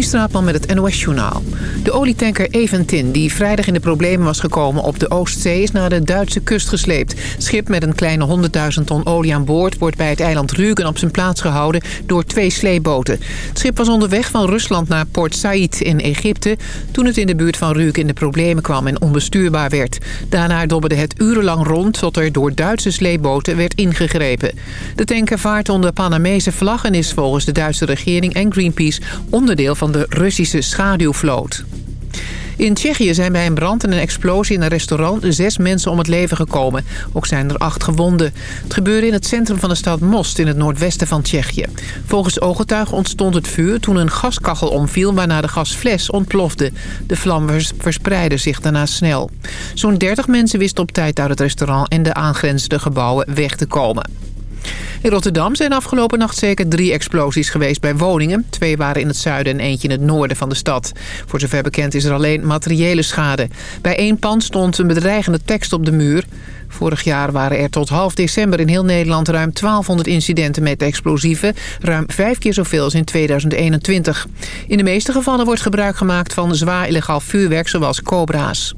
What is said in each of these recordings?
Katrien Straatman met het NOS-journaal. De olietanker Eventin, die vrijdag in de problemen was gekomen op de Oostzee... is naar de Duitse kust gesleept. Schip met een kleine 100.000 ton olie aan boord... wordt bij het eiland Rügen op zijn plaats gehouden door twee sleeboten. Het schip was onderweg van Rusland naar Port Said in Egypte... toen het in de buurt van Rügen in de problemen kwam en onbestuurbaar werd. Daarna dobberde het urenlang rond tot er door Duitse sleeboten werd ingegrepen. De tanker vaart onder Panamese vlag en is volgens de Duitse regering en Greenpeace onderdeel van de Russische schaduwvloot. In Tsjechië zijn bij een brand en een explosie in een restaurant zes mensen om het leven gekomen. Ook zijn er acht gewonden. Het gebeurde in het centrum van de stad Most in het noordwesten van Tsjechië. Volgens ooggetuigen ontstond het vuur toen een gaskachel omviel waarna de gasfles ontplofte. De vlam verspreidde zich daarna snel. Zo'n 30 mensen wisten op tijd uit het restaurant en de aangrenzende gebouwen weg te komen. In Rotterdam zijn afgelopen nacht zeker drie explosies geweest bij woningen. Twee waren in het zuiden en eentje in het noorden van de stad. Voor zover bekend is er alleen materiële schade. Bij één pand stond een bedreigende tekst op de muur. Vorig jaar waren er tot half december in heel Nederland ruim 1200 incidenten met explosieven. Ruim vijf keer zoveel als in 2021. In de meeste gevallen wordt gebruik gemaakt van zwaar illegaal vuurwerk zoals cobra's.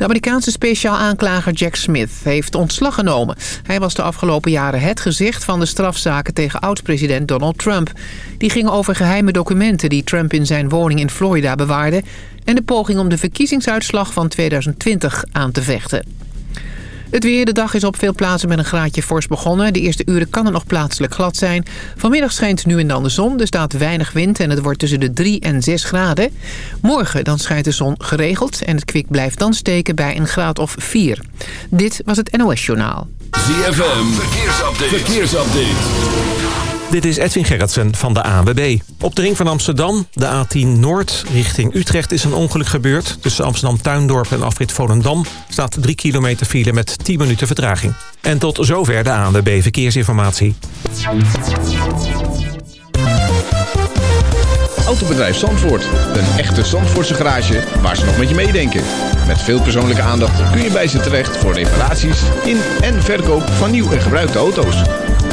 De Amerikaanse speciaal aanklager Jack Smith heeft ontslag genomen. Hij was de afgelopen jaren het gezicht van de strafzaken tegen oud-president Donald Trump. Die gingen over geheime documenten die Trump in zijn woning in Florida bewaarde... en de poging om de verkiezingsuitslag van 2020 aan te vechten. Het weer, de dag is op veel plaatsen met een graadje fors begonnen. De eerste uren kan het nog plaatselijk glad zijn. Vanmiddag schijnt nu en dan de zon. Er staat weinig wind en het wordt tussen de 3 en 6 graden. Morgen dan schijnt de zon geregeld en het kwik blijft dan steken bij een graad of 4. Dit was het NOS Journaal. ZFM, verkeersupdate. verkeersupdate. Dit is Edwin Gerritsen van de ANWB. Op de ring van Amsterdam, de A10 Noord, richting Utrecht is een ongeluk gebeurd. Tussen Amsterdam-Tuindorp en afrit Volendam staat 3 kilometer file met 10 minuten vertraging. En tot zover de ANWB Verkeersinformatie. Autobedrijf Zandvoort. Een echte Zandvoortse garage waar ze nog met je meedenken. Met veel persoonlijke aandacht kun je bij ze terecht voor reparaties in en verkoop van nieuw en gebruikte auto's.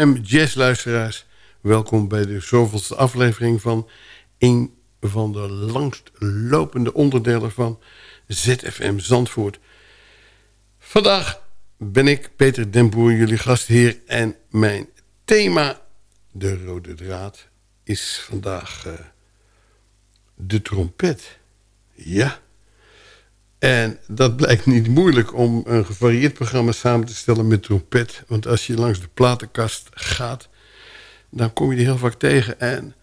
ZFM Jazzluisteraars. Welkom bij de zoveelste aflevering van een van de langst lopende onderdelen van ZFM Zandvoort. Vandaag ben ik Peter Den Boer, jullie gastheer. En mijn thema, de rode draad, is vandaag uh, de trompet. Ja. En dat blijkt niet moeilijk om een gevarieerd programma samen te stellen met trompet. Want als je langs de platenkast gaat, dan kom je die heel vaak tegen. En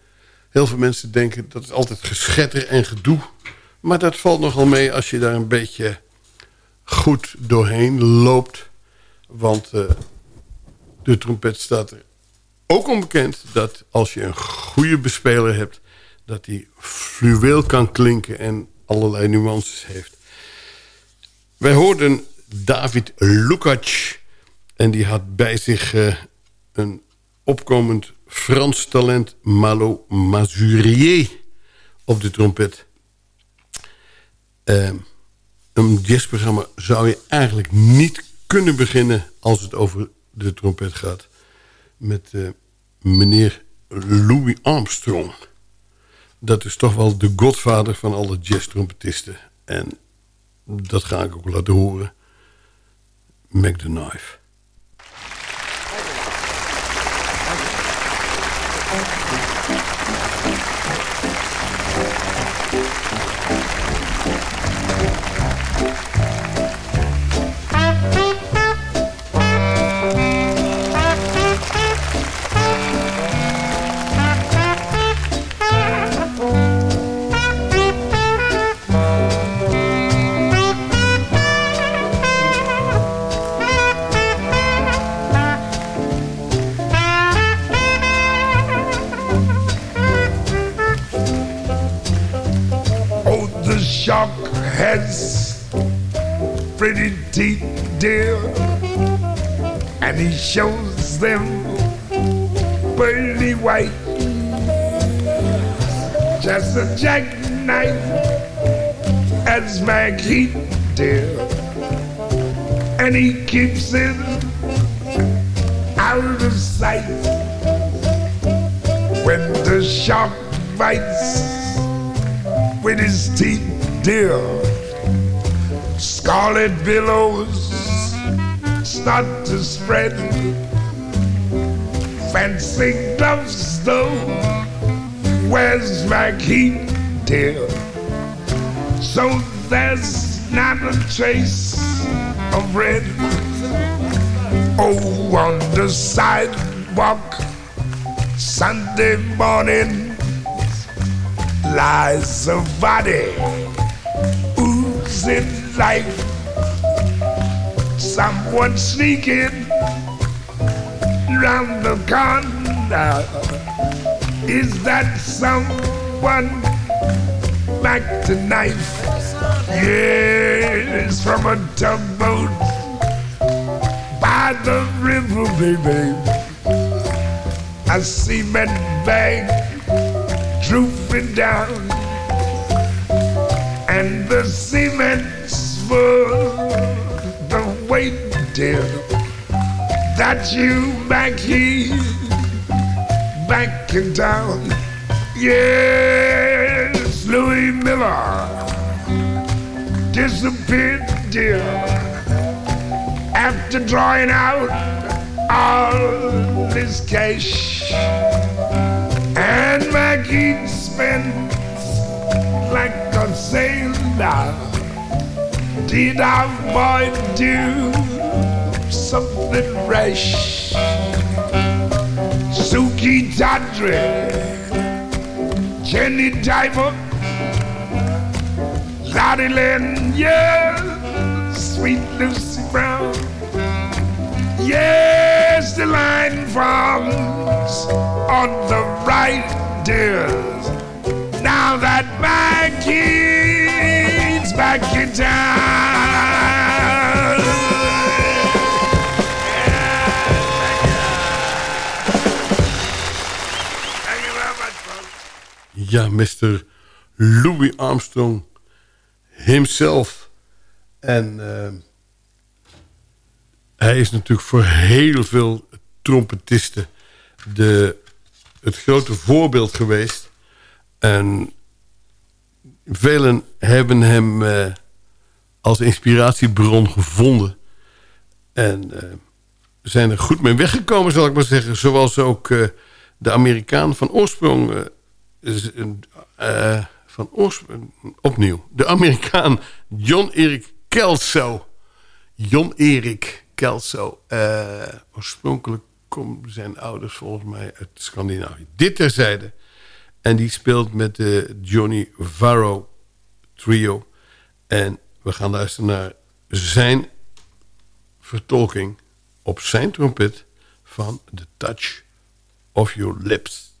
heel veel mensen denken dat is altijd geschetter en gedoe. Maar dat valt nogal mee als je daar een beetje goed doorheen loopt. Want uh, de trompet staat er ook onbekend dat als je een goede bespeler hebt... dat die fluweel kan klinken en allerlei nuances heeft. Wij hoorden David Lukacs. En die had bij zich uh, een opkomend Frans talent Malo Mazurier op de trompet. Uh, een jazzprogramma zou je eigenlijk niet kunnen beginnen... als het over de trompet gaat. Met uh, meneer Louis Armstrong. Dat is toch wel de godvader van alle jazztrompetisten. En dat ga ik ook laten horen. Mac the Knife. And he shows them pearly white. Just a jackknife as Mac Heat, dear, and he keeps it out of sight. When the shark bites with his teeth, dear. Scarlet billows start to spread. Fancy gloves, though, where's my key, dear? So there's not a trace of red. Oh, on the sidewalk, Sunday morning, lies a body oozing life. Someone sneaking round the corner. Is that someone back to knife? Yes, from a tugboat by the river, baby. A cement bag drooping down, and the cement the dear, that you back here, back in town. Yes, Louis Miller disappeared, dear, after drawing out all his cash And Maggie spent Did our boy do something rash? Suki Tadre, Jenny Diver, Lottie Lynn, yeah, sweet Lucy Brown. Yes, the line forms on the right, dears. Now that Maggie's back in. Ja, Mr. Louis Armstrong himself. En eh, hij is natuurlijk voor heel veel trompetisten de, het grote voorbeeld geweest. En velen hebben hem eh, als inspiratiebron gevonden. En eh, zijn er goed mee weggekomen, zal ik maar zeggen. Zoals ook eh, de Amerikaan van oorsprong... van oorsprong... Opnieuw. De Amerikaan John Erik Kelso. John Erik Kelso. oorspronkelijk komen zijn ouders volgens mij uit Scandinavië. Dit terzijde. En die speelt met de Johnny Varro trio. En we gaan luisteren naar zijn vertolking op zijn trompet van The Touch of Your Lips.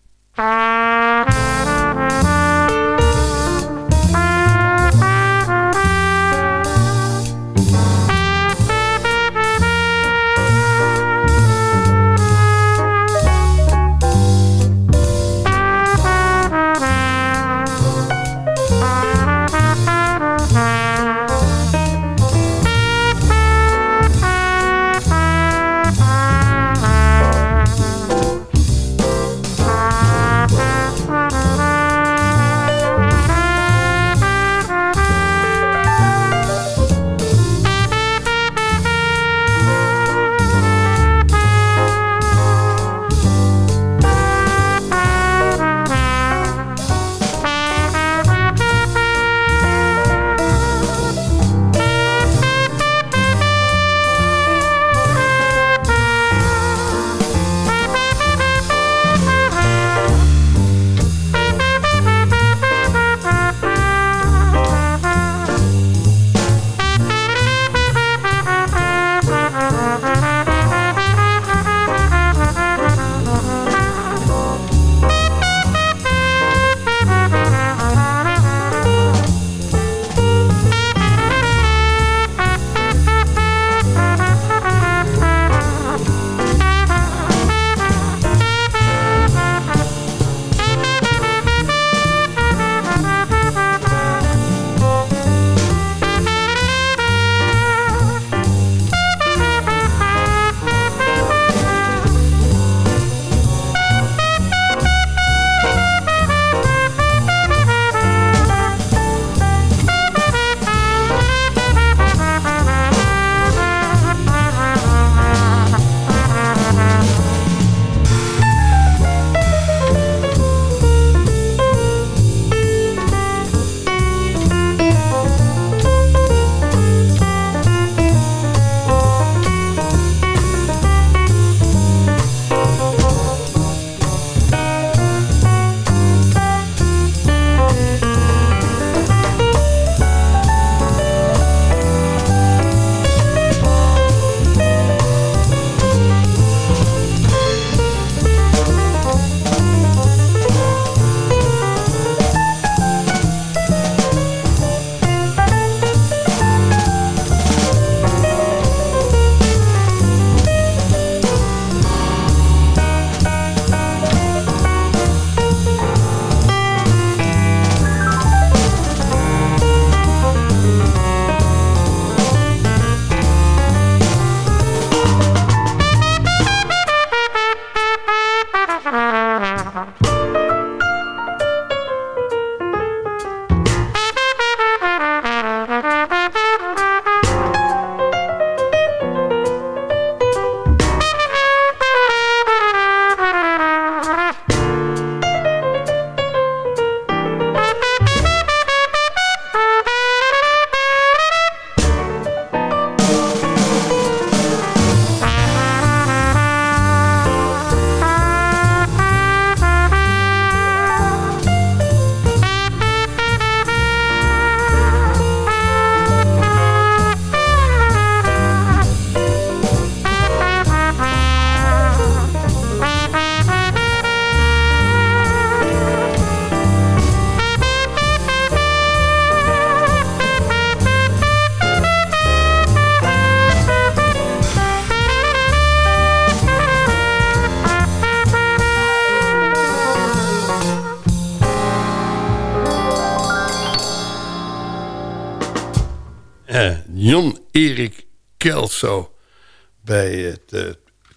Bij het eh,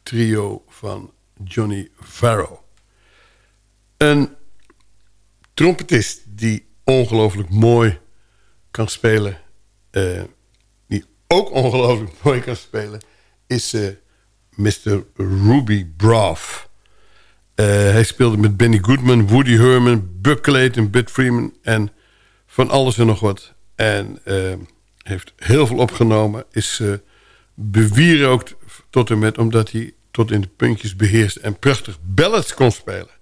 trio van Johnny Farrow. Een trompetist die ongelooflijk mooi kan spelen... eh, die ook ongelooflijk mooi kan spelen... is eh, Mr. Ruby Braff. Hij speelde met Benny Goodman, Woody Herman, Buck Clayton, Bud Freeman... en van alles en nog wat. En heeft heel veel opgenomen. Is uh, bewierookt tot en met omdat hij tot in de puntjes beheerst... en prachtig ballads kon spelen.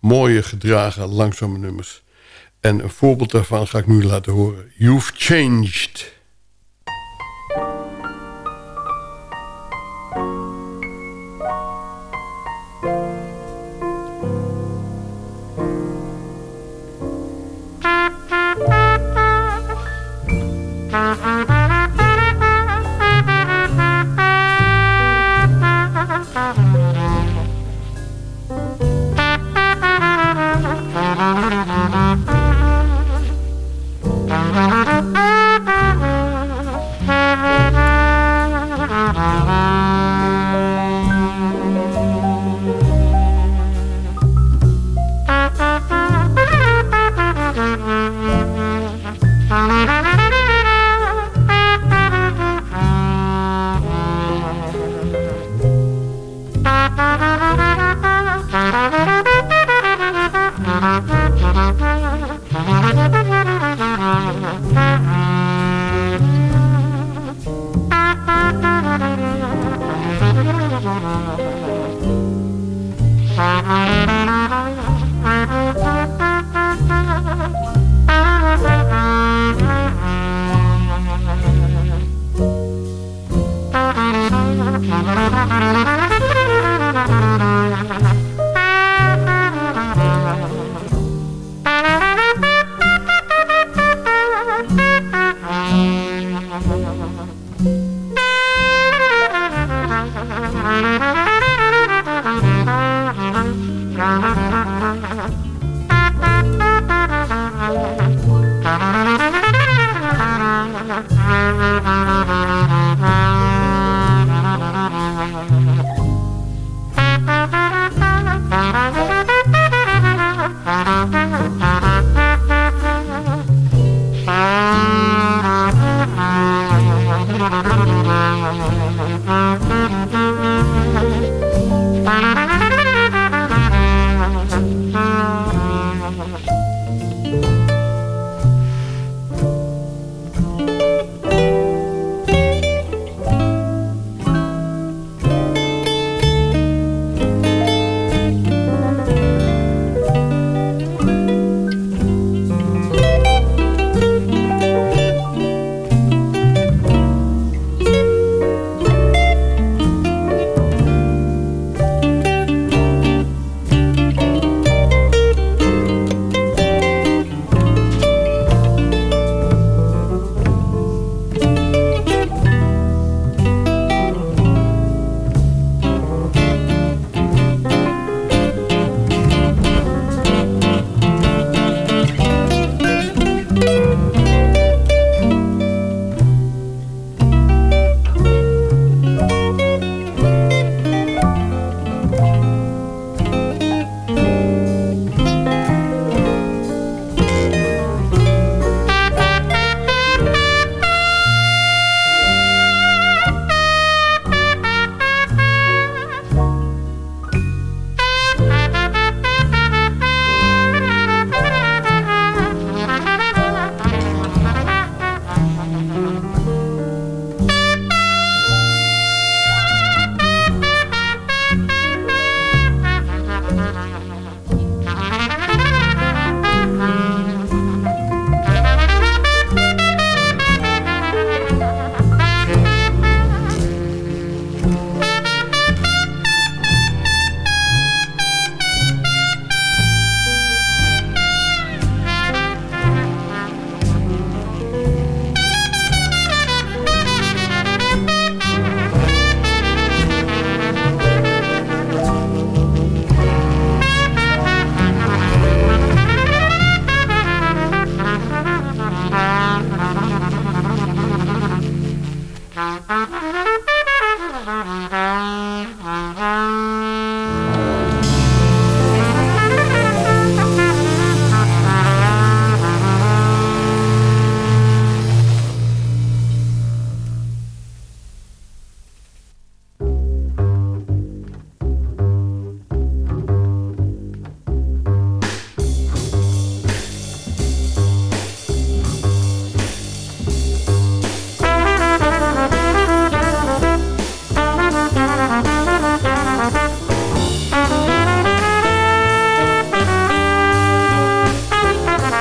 Mooie gedragen, langzame nummers. En een voorbeeld daarvan ga ik nu laten horen. You've Changed...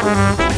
Ja,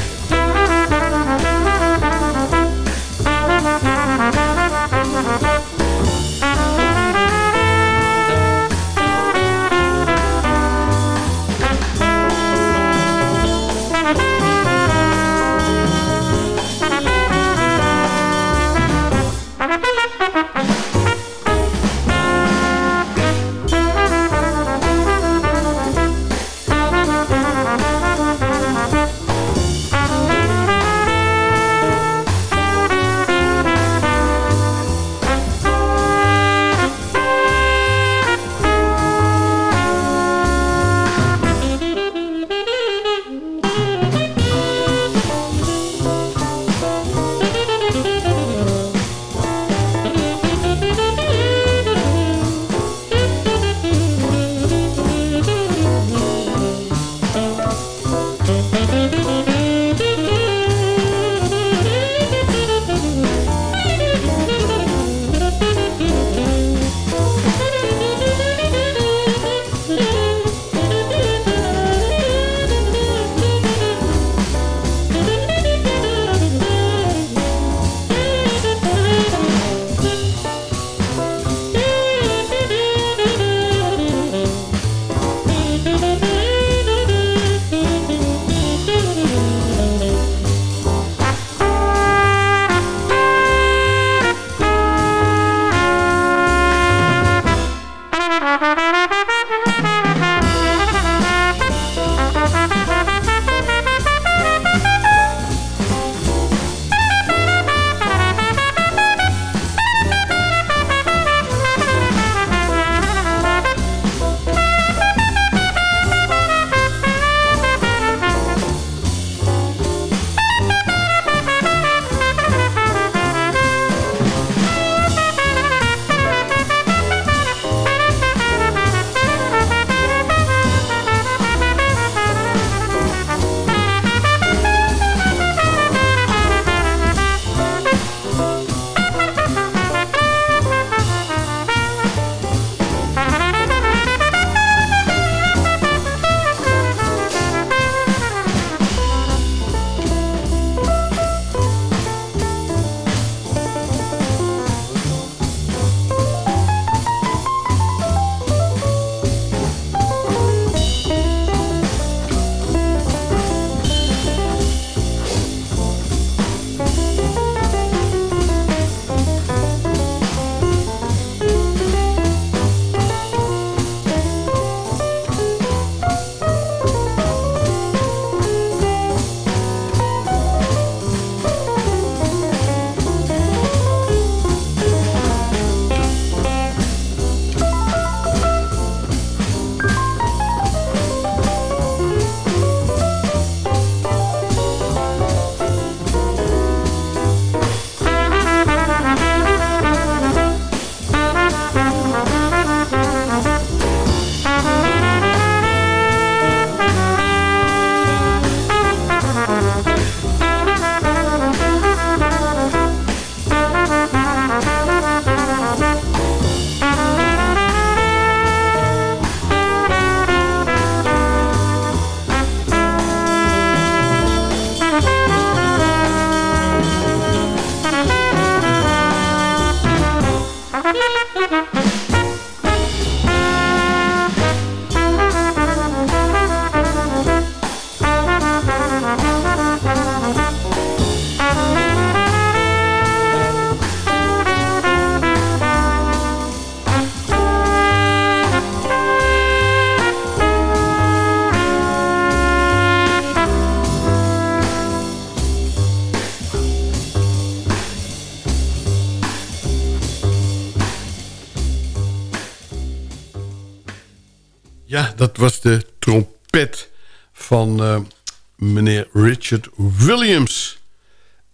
Williams.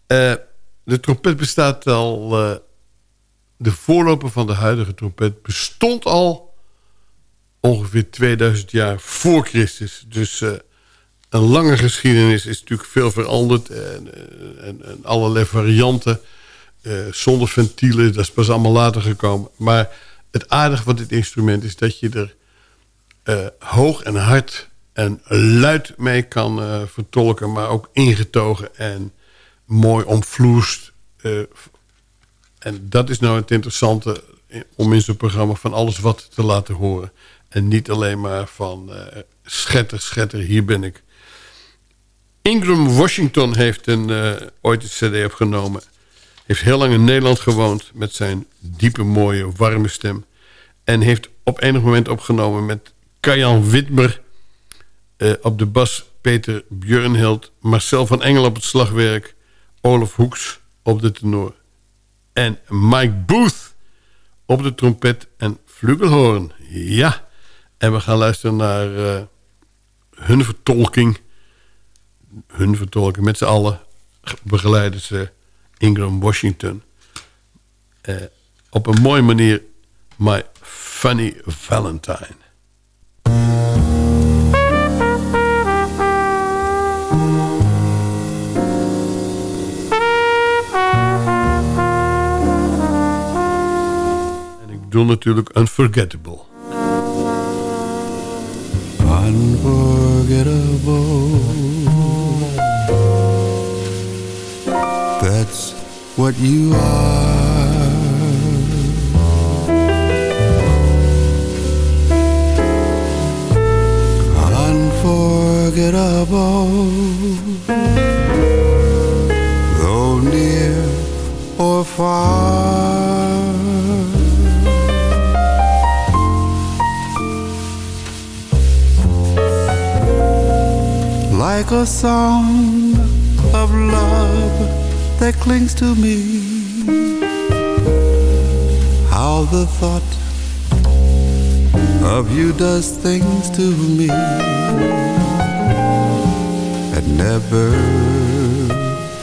Eh, de trompet bestaat al... eh, de voorloper van de huidige trompet bestond al ongeveer 2000 jaar voor Christus. Dus eh, een lange geschiedenis is natuurlijk veel veranderd. En, en, en allerlei varianten. zonder ventielen, dat is pas allemaal later gekomen. Maar het aardige van dit instrument is dat je er hoog en hard en luid mee kan eh, vertolken... maar ook ingetogen en mooi omvloest. eh, en dat is nou het interessante om in zo'n programma van alles wat te laten horen. En niet alleen maar van eh, schetter, schetter, hier ben ik. Ingram Washington heeft een, ooit een cd opgenomen. Heeft heel lang in Nederland gewoond met zijn diepe, mooie, warme stem. En heeft op enig moment opgenomen met Kajan Witmer... eh, op de bas Peter Björnhild... Marcel van Engel op het slagwerk... Olaf Hoeks op de tenor... en Mike Booth op de trompet en flugelhoorn. Ja, en we gaan luisteren naar eh, hun vertolking... hun vertolking met z'n allen begeleiden ze Ingram Washington... Eh, op een mooie manier My Funny Valentine. En ik bedoel natuurlijk Unforgettable. Unforgettable. That's what you are. Unforgettable. Though near or far. Like a song of love that clings to me. How the thought of you does things to me that never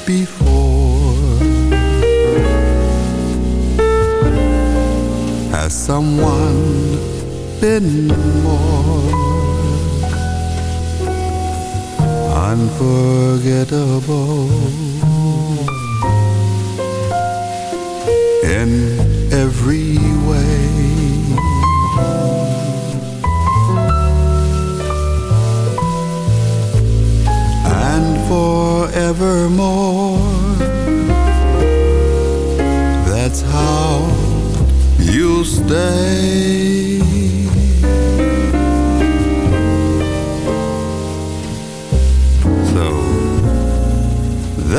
before has someone been more unforgettable in every way. And forevermore, that's how you'll stay.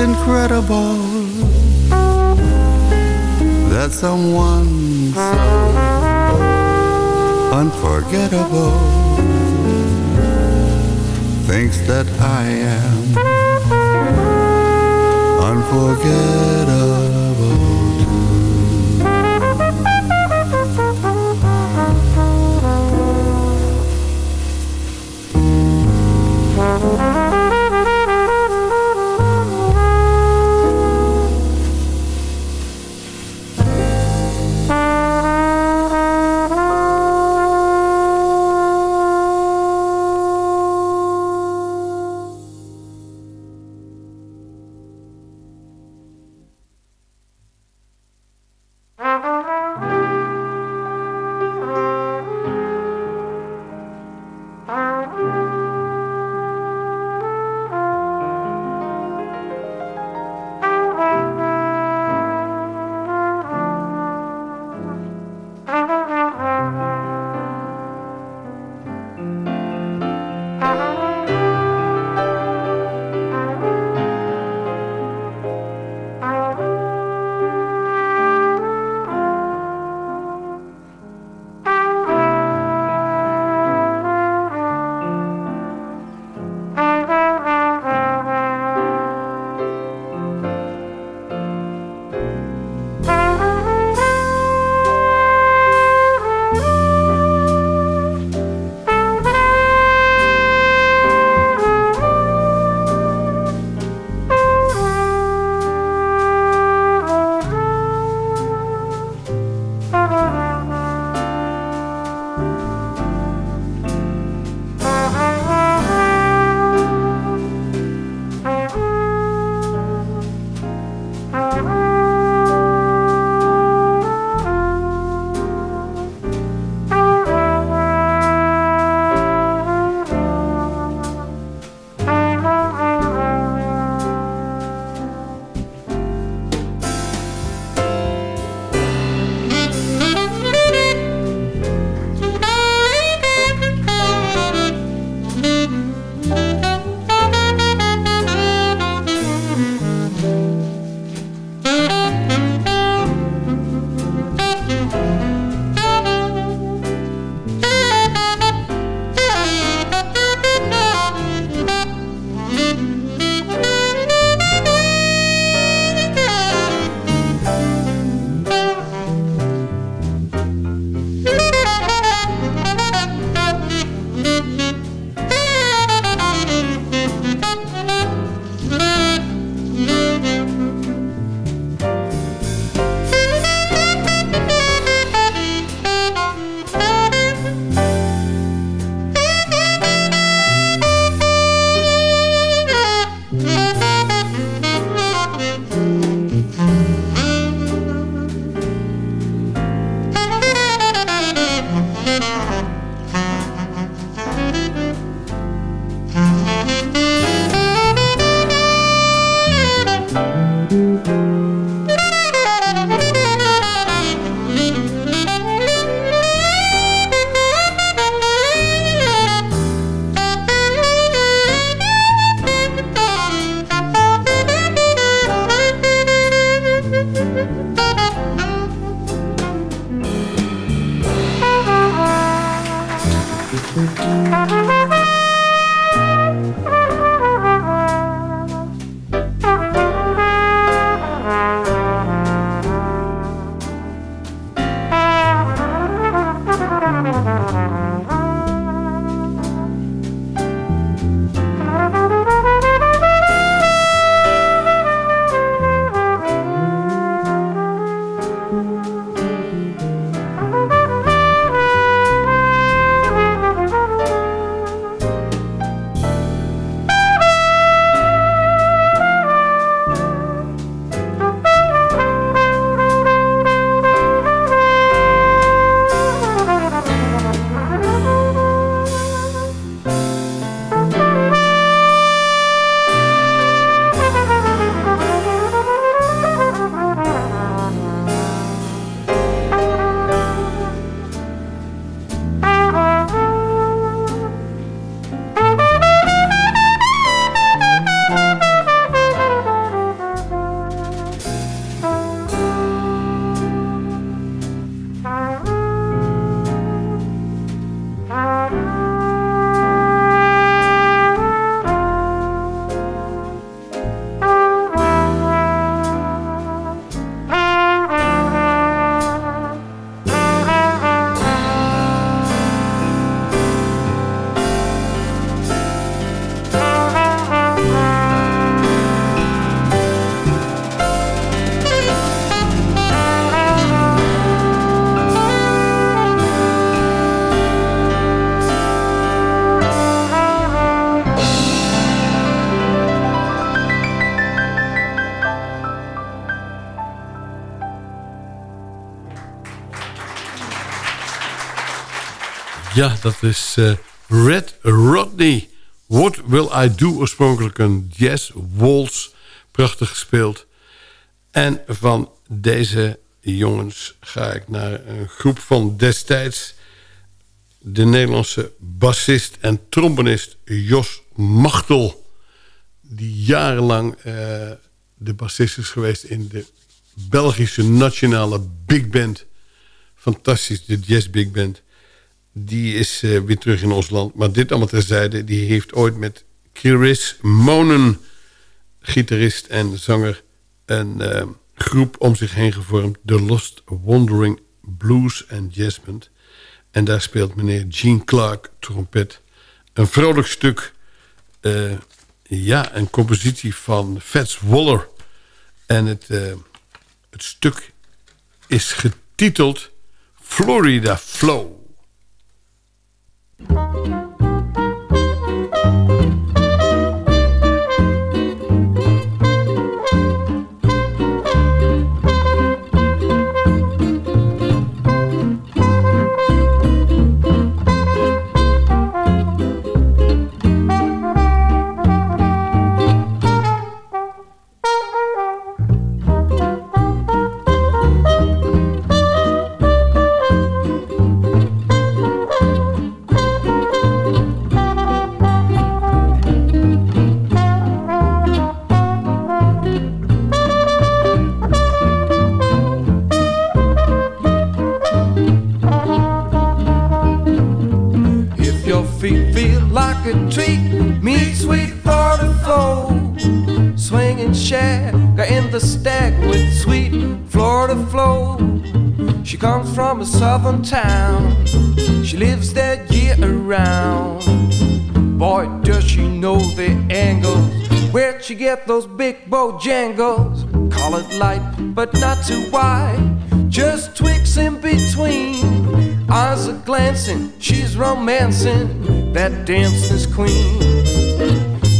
Incredible that someone so unforgettable thinks that I am unforgettable. Ja, dat is eh, Red Rodney. What Will I Do? Oorspronkelijk een jazz waltz. Prachtig gespeeld. En van deze jongens ga ik naar een groep van destijds. De Nederlandse bassist en trombonist Jos Machtel. Die jarenlang eh, de bassist is geweest in de Belgische nationale big band. Fantastisch, de jazz big band. Die is uh, weer terug in ons land. Maar dit allemaal terzijde. Die heeft ooit met Chris Monen, gitarist en zanger... een uh, groep om zich heen gevormd. The Lost Wandering Blues and Jazz Band. En daar speelt meneer Gene Clark trompet. Een vrolijk stuk. Uh, ja, een compositie van Fats Waller. En het, het stuk is getiteld Florida Flow. A southern town. She lives there year around. Boy, does she know the angles. Where'd she get those big bojangles? Call it light, but not too wide. Just twigs in between. Eyes are glancing, she's romancing. That dancer's queen.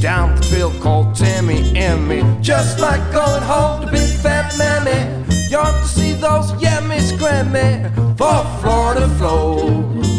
Down the field called Tammy and me. Just like going home to big fat mammy. You ought to see those yummies, Grammy for Florida flow.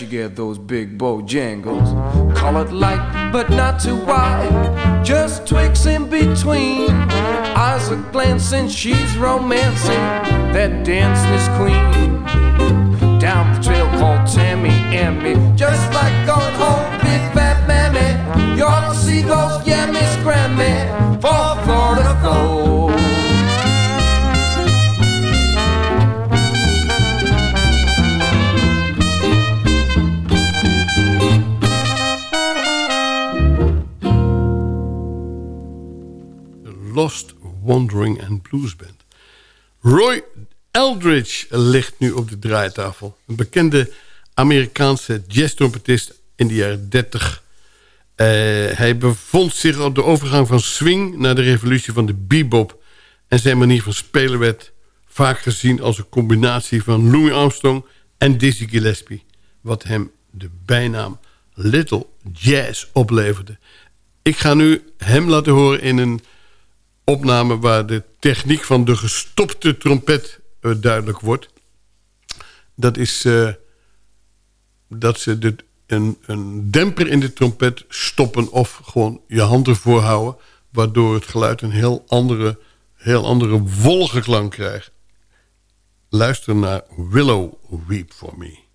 You get those big bojangles. Call it light, but not too wide. Just twigs in between. Eyes are glancing, she's romancing. That danceless queen. Down the trail called Tammy and me. And Blues Band. Roy Eldridge ligt nu op de draaitafel. Een bekende Amerikaanse jazztrompetist in de jaren 30. Uh, hij bevond zich op de overgang van swing naar de revolutie van de bebop. En zijn manier van spelen werd vaak gezien als een combinatie van Louis Armstrong en Dizzy Gillespie. Wat hem de bijnaam Little Jazz opleverde. Ik ga nu hem laten horen in een opname... waar de techniek van de gestopte trompet uh, duidelijk wordt. Dat is uh, dat ze de, een, een demper in de trompet stoppen... of gewoon je hand ervoor houden... waardoor het geluid een heel andere, heel andere wollige klank krijgt. Luister naar Willow Weep For Me.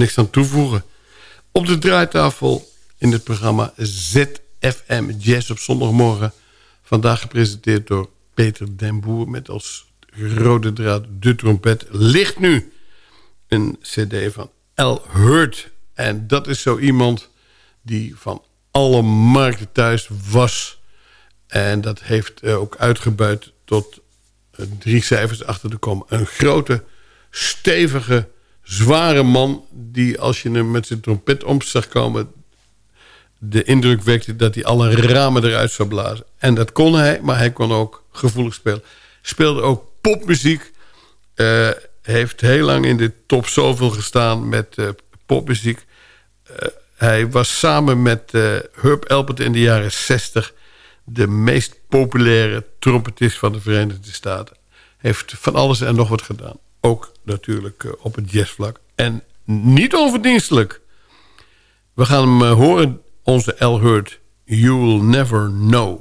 Niks aan toevoegen. Op de draaitafel in het programma ZFM Jazz op zondagmorgen. Vandaag gepresenteerd door Peter den Boer met als rode draad de trompet. Ligt nu een cd van L. Hurt. En dat is zo iemand die van alle markten thuis was. En dat heeft eh, ook uitgebuit tot eh, drie cijfers achter te komen. Een grote, stevige zware man... die als je hem met zijn trompet om zag komen... de indruk wekte dat hij alle ramen eruit zou blazen. En dat kon hij, maar hij kon ook gevoelig spelen. Speelde ook popmuziek. Uh, heeft heel lang in de top zoveel gestaan met uh, popmuziek. Uh, hij was samen met Herb Elpert in de jaren 60... de meest populaire trompetist van de Verenigde Staten. Heeft van alles en nog wat gedaan. Ook natuurlijk uh, op het jazzvlak. En niet onverdienstelijk. We gaan hem uh, horen, onze L. Hurt. You'll Never Know.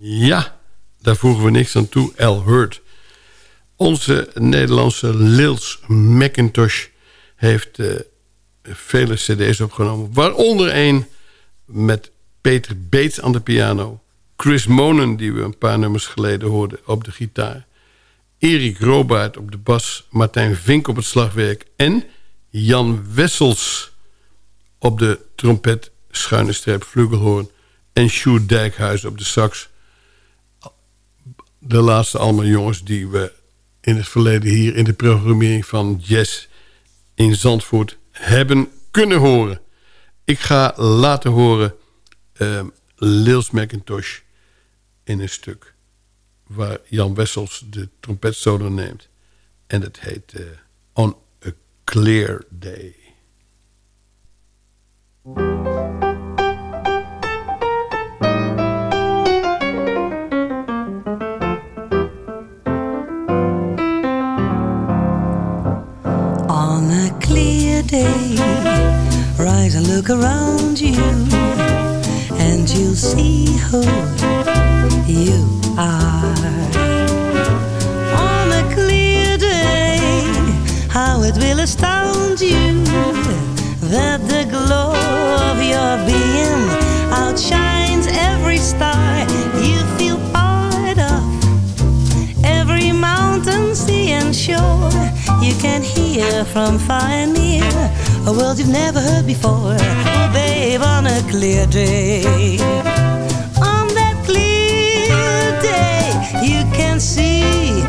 Ja, daar voegen we niks aan toe. L. Hurt. Onze Nederlandse Lils McIntosh heeft uh, vele cd's opgenomen. Waaronder een met Peter Beets aan de piano. Chris Monen, die we een paar nummers geleden hoorden, op de gitaar. Erik Robaert op de bas. Martijn Vink op het slagwerk. En Jan Wessels op de trompet, schuine streep, flugelhoorn. En Sjoerd Dijkhuis op de sax. De laatste allemaal jongens die we in het verleden hier in de programmering van Jazz in Zandvoort hebben kunnen horen. Ik ga laten horen uh, Lils McIntosh in een stuk waar Jan Wessels de trompetsolo neemt. En het heet uh, On a Clear Day. Day, rise and look around you, and you'll see who you are. On a clear day, how it will astound you that the glow of your being outshines every star you feel part of. Every mountain, sea, and shore you can hear from far and near. A world you've never heard before. Oh, babe, on a clear day. On that clear day, you can see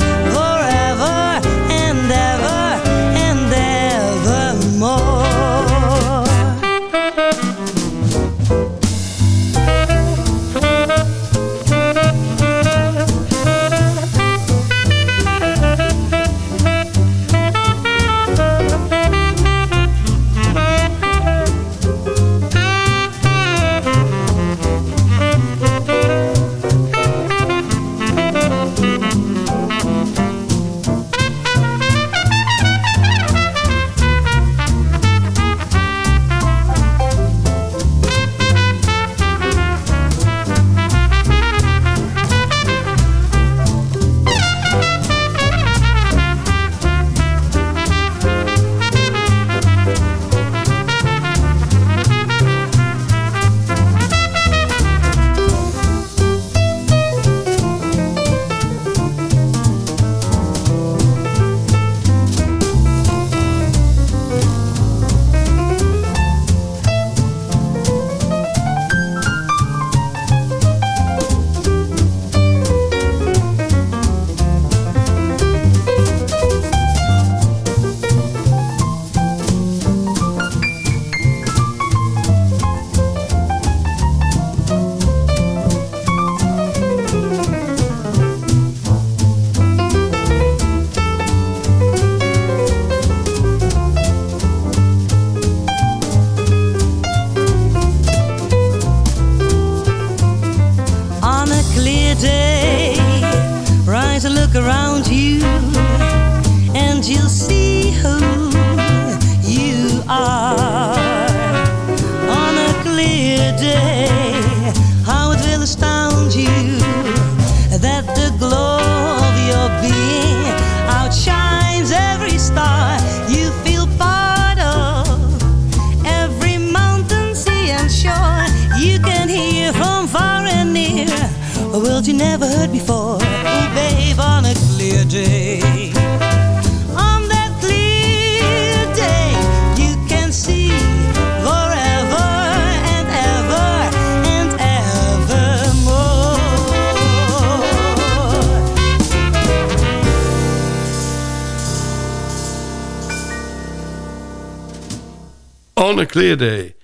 On a Clear Day.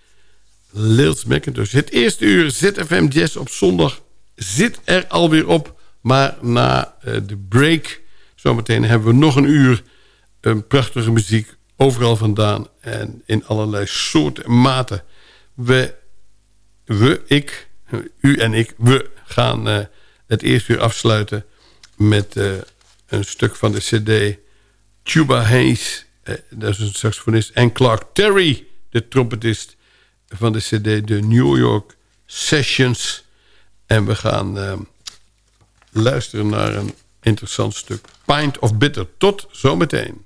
McIntosh. Het eerste uur ZFM Jazz op zondag zit er alweer op. Maar na eh, de break, zometeen hebben we nog een uur... een prachtige muziek, overal vandaan... en in allerlei soorten en maten. We, we, ik, u en ik, we gaan eh, het eerste uur afsluiten... met eh, een stuk van de cd Tuba Hayes... dat is een saxofonist... en Clark Terry, de trompetist van de cd de New York Sessions. En we gaan eh, luisteren naar een interessant stuk. Pint of Bitter. Tot zometeen.